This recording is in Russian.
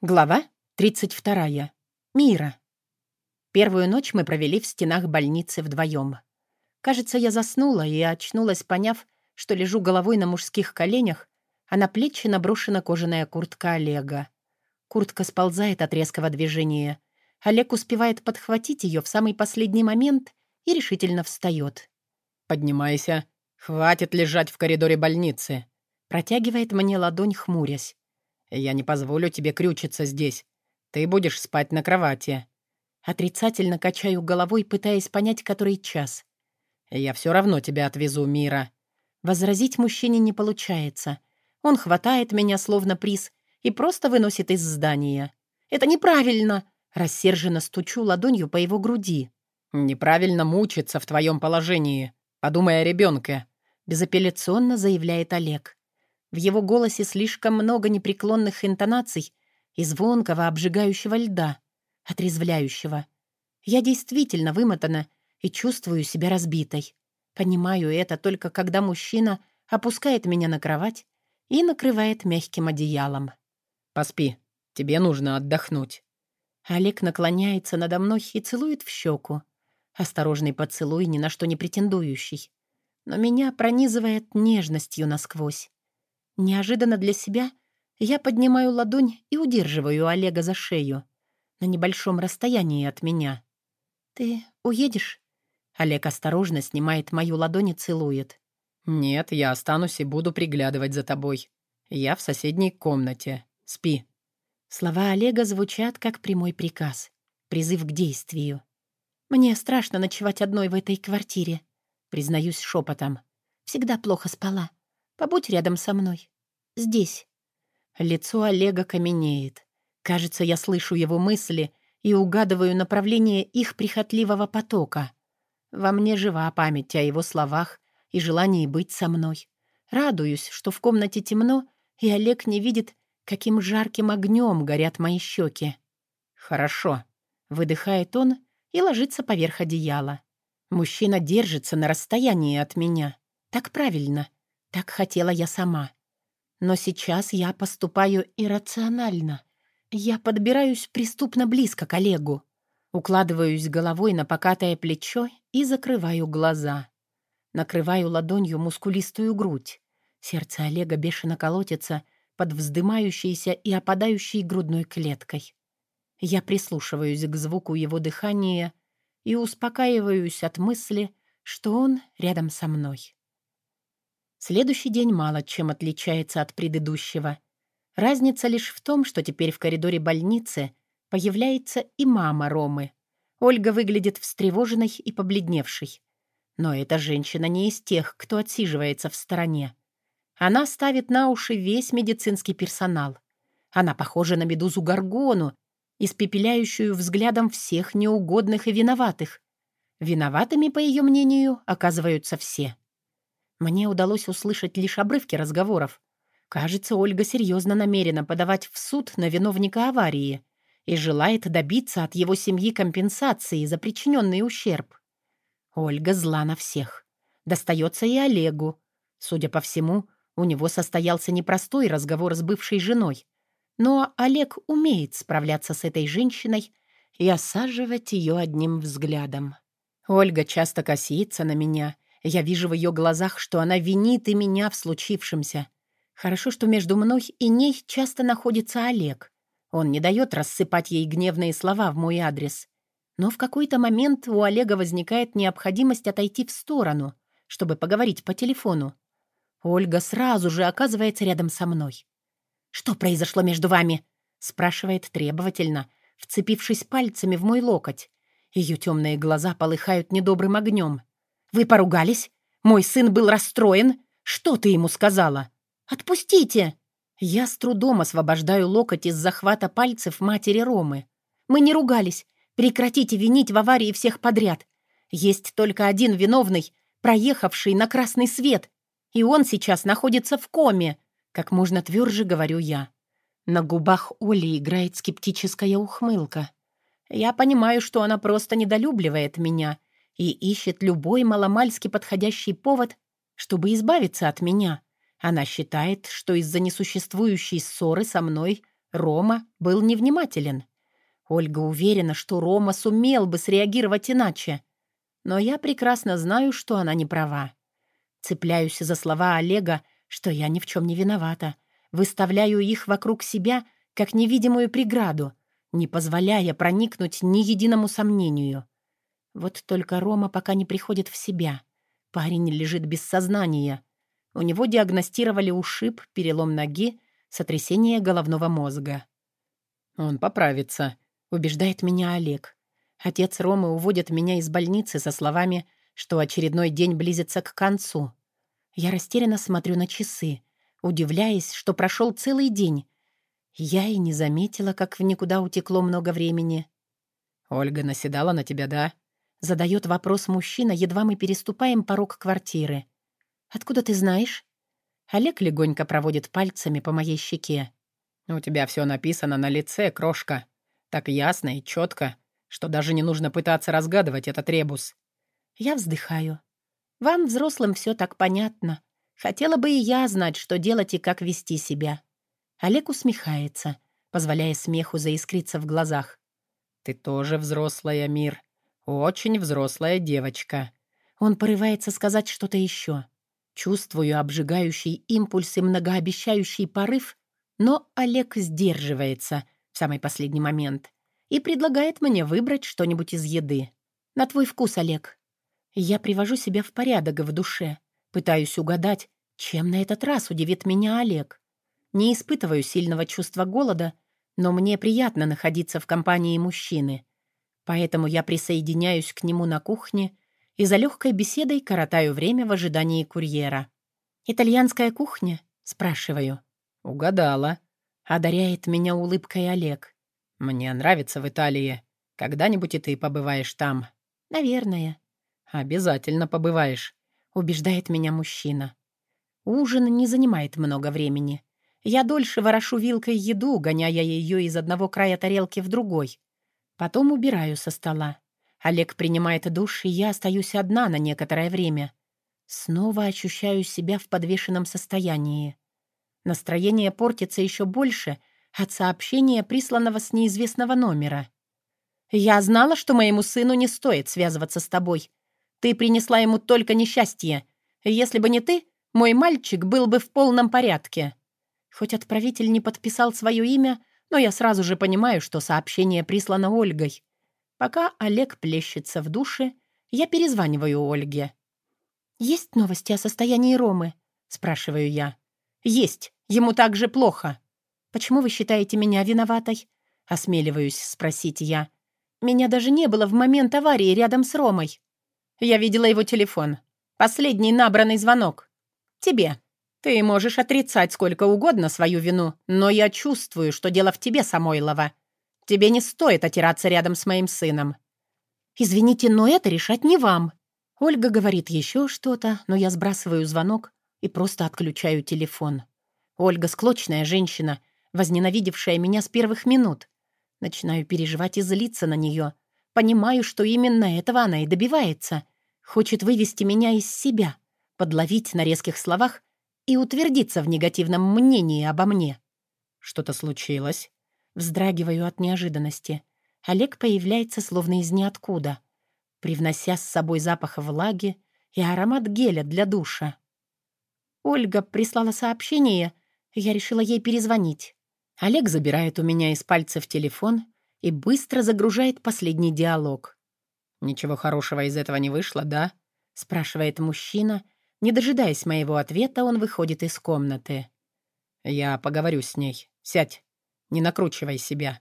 Глава 32. Мира. Первую ночь мы провели в стенах больницы вдвоем. Кажется, я заснула и очнулась, поняв, что лежу головой на мужских коленях, а на плечи наброшена кожаная куртка Олега. Куртка сползает от резкого движения. Олег успевает подхватить ее в самый последний момент и решительно встает. «Поднимайся. Хватит лежать в коридоре больницы», протягивает мне ладонь, хмурясь. «Я не позволю тебе крючиться здесь. Ты будешь спать на кровати». Отрицательно качаю головой, пытаясь понять, который час. «Я все равно тебя отвезу, Мира». Возразить мужчине не получается. Он хватает меня, словно приз, и просто выносит из здания. «Это неправильно!» Рассерженно стучу ладонью по его груди. «Неправильно мучиться в твоем положении. Подумай о ребенке», — безапелляционно заявляет Олег. В его голосе слишком много непреклонных интонаций и звонкого обжигающего льда, отрезвляющего. Я действительно вымотана и чувствую себя разбитой. Понимаю это только когда мужчина опускает меня на кровать и накрывает мягким одеялом. «Поспи, тебе нужно отдохнуть». Олег наклоняется надо мной и целует в щеку. Осторожный поцелуй, ни на что не претендующий. Но меня пронизывает нежностью насквозь. Неожиданно для себя я поднимаю ладонь и удерживаю Олега за шею на небольшом расстоянии от меня. «Ты уедешь?» Олег осторожно снимает мою ладонь и целует. «Нет, я останусь и буду приглядывать за тобой. Я в соседней комнате. Спи». Слова Олега звучат как прямой приказ, призыв к действию. «Мне страшно ночевать одной в этой квартире», признаюсь шепотом. «Всегда плохо спала. Побудь рядом со мной. Здесь». Лицо Олега каменеет. Кажется, я слышу его мысли и угадываю направление их прихотливого потока. Во мне жива память о его словах и желании быть со мной. Радуюсь, что в комнате темно, и Олег не видит, каким жарким огнем горят мои щеки. «Хорошо», — выдыхает он и ложится поверх одеяла. Мужчина держится на расстоянии от меня. Так правильно. Так хотела я сама. Но сейчас я поступаю иррационально. Я подбираюсь преступно близко к Олегу. Укладываюсь головой на покатое плечо и закрываю глаза. Накрываю ладонью мускулистую грудь. Сердце Олега бешено колотится под вздымающейся и опадающей грудной клеткой. Я прислушиваюсь к звуку его дыхания и успокаиваюсь от мысли, что он рядом со мной. Следующий день мало чем отличается от предыдущего. Разница лишь в том, что теперь в коридоре больницы появляется и мама Ромы. Ольга выглядит встревоженной и побледневшей. Но эта женщина не из тех, кто отсиживается в стороне. Она ставит на уши весь медицинский персонал. Она похожа на медузу Гаргону, испепеляющую взглядом всех неугодных и виноватых. Виноватыми, по ее мнению, оказываются все. Мне удалось услышать лишь обрывки разговоров. Кажется, Ольга серьезно намерена подавать в суд на виновника аварии и желает добиться от его семьи компенсации за причиненный ущерб. Ольга зла на всех. Достается и Олегу. Судя по всему, у него состоялся непростой разговор с бывшей женой. Но Олег умеет справляться с этой женщиной и осаживать ее одним взглядом. Ольга часто косится на меня — я вижу в ее глазах, что она винит и меня в случившемся. Хорошо, что между мной и ней часто находится Олег. Он не дает рассыпать ей гневные слова в мой адрес. Но в какой-то момент у Олега возникает необходимость отойти в сторону, чтобы поговорить по телефону. Ольга сразу же оказывается рядом со мной. «Что произошло между вами?» — спрашивает требовательно, вцепившись пальцами в мой локоть. Ее темные глаза полыхают недобрым огнем. Вы поругались? Мой сын был расстроен. Что ты ему сказала? Отпустите!» Я с трудом освобождаю локоть из захвата пальцев матери Ромы. «Мы не ругались. Прекратите винить в аварии всех подряд. Есть только один виновный, проехавший на красный свет. И он сейчас находится в коме», — как можно тверже говорю я. На губах Оли играет скептическая ухмылка. Я понимаю, что она просто недолюбливает меня — и ищет любой маломальски подходящий повод, чтобы избавиться от меня. Она считает, что из-за несуществующей ссоры со мной Рома был невнимателен. Ольга уверена, что Рома сумел бы среагировать иначе. Но я прекрасно знаю, что она не права. Цепляюсь за слова Олега, что я ни в чем не виновата. Выставляю их вокруг себя, как невидимую преграду, не позволяя проникнуть ни единому сомнению. Вот только Рома пока не приходит в себя. Парень лежит без сознания. У него диагностировали ушиб, перелом ноги, сотрясение головного мозга. «Он поправится», — убеждает меня Олег. Отец Ромы уводит меня из больницы со словами, что очередной день близится к концу. Я растерянно смотрю на часы, удивляясь, что прошел целый день. Я и не заметила, как в никуда утекло много времени. «Ольга наседала на тебя, да?» Задает вопрос мужчина, едва мы переступаем порог квартиры. «Откуда ты знаешь?» Олег легонько проводит пальцами по моей щеке. «У тебя все написано на лице, крошка. Так ясно и четко, что даже не нужно пытаться разгадывать этот ребус». Я вздыхаю. «Вам, взрослым, все так понятно. Хотела бы и я знать, что делать и как вести себя». Олег усмехается, позволяя смеху заискриться в глазах. «Ты тоже взрослая, Мир. Очень взрослая девочка». Он порывается сказать что-то еще. Чувствую обжигающий импульс и многообещающий порыв, но Олег сдерживается в самый последний момент и предлагает мне выбрать что-нибудь из еды. На твой вкус, Олег. Я привожу себя в порядок в душе, пытаюсь угадать, чем на этот раз удивит меня Олег. Не испытываю сильного чувства голода, но мне приятно находиться в компании мужчины. Поэтому я присоединяюсь к нему на кухне и за легкой беседой коротаю время в ожидании курьера. «Итальянская кухня?» — спрашиваю. «Угадала», — одаряет меня улыбкой Олег. «Мне нравится в Италии. Когда-нибудь и ты побываешь там». «Наверное». «Обязательно побываешь», — убеждает меня мужчина. Ужин не занимает много времени. Я дольше ворошу вилкой еду, гоняя ее из одного края тарелки в другой. Потом убираю со стола. Олег принимает душ, и я остаюсь одна на некоторое время. Снова ощущаю себя в подвешенном состоянии. Настроение портится еще больше от сообщения, присланного с неизвестного номера. «Я знала, что моему сыну не стоит связываться с тобой. Ты принесла ему только несчастье. Если бы не ты, мой мальчик был бы в полном порядке». Хоть отправитель не подписал свое имя, но я сразу же понимаю, что сообщение прислано Ольгой. Пока Олег плещется в душе, я перезваниваю Ольге. «Есть новости о состоянии Ромы?» — спрашиваю я. «Есть. Ему так же плохо». «Почему вы считаете меня виноватой?» — осмеливаюсь спросить я. «Меня даже не было в момент аварии рядом с Ромой». Я видела его телефон. Последний набранный звонок. «Тебе. Ты можешь отрицать сколько угодно свою вину, но я чувствую, что дело в тебе, Самойлова. Тебе не стоит отираться рядом с моим сыном». «Извините, но это решать не вам». Ольга говорит еще что-то, но я сбрасываю звонок и просто отключаю телефон. Ольга — склочная женщина, возненавидевшая меня с первых минут. Начинаю переживать и злиться на нее. Понимаю, что именно этого она и добивается. Хочет вывести меня из себя, подловить на резких словах и утвердиться в негативном мнении обо мне. «Что-то случилось?» Вздрагиваю от неожиданности. Олег появляется словно из ниоткуда, привнося с собой запах влаги и аромат геля для душа. Ольга прислала сообщение, я решила ей перезвонить. Олег забирает у меня из пальцев телефон и быстро загружает последний диалог. «Ничего хорошего из этого не вышло, да?» — спрашивает мужчина. Не дожидаясь моего ответа, он выходит из комнаты. «Я поговорю с ней. Сядь». Не накручивай себя».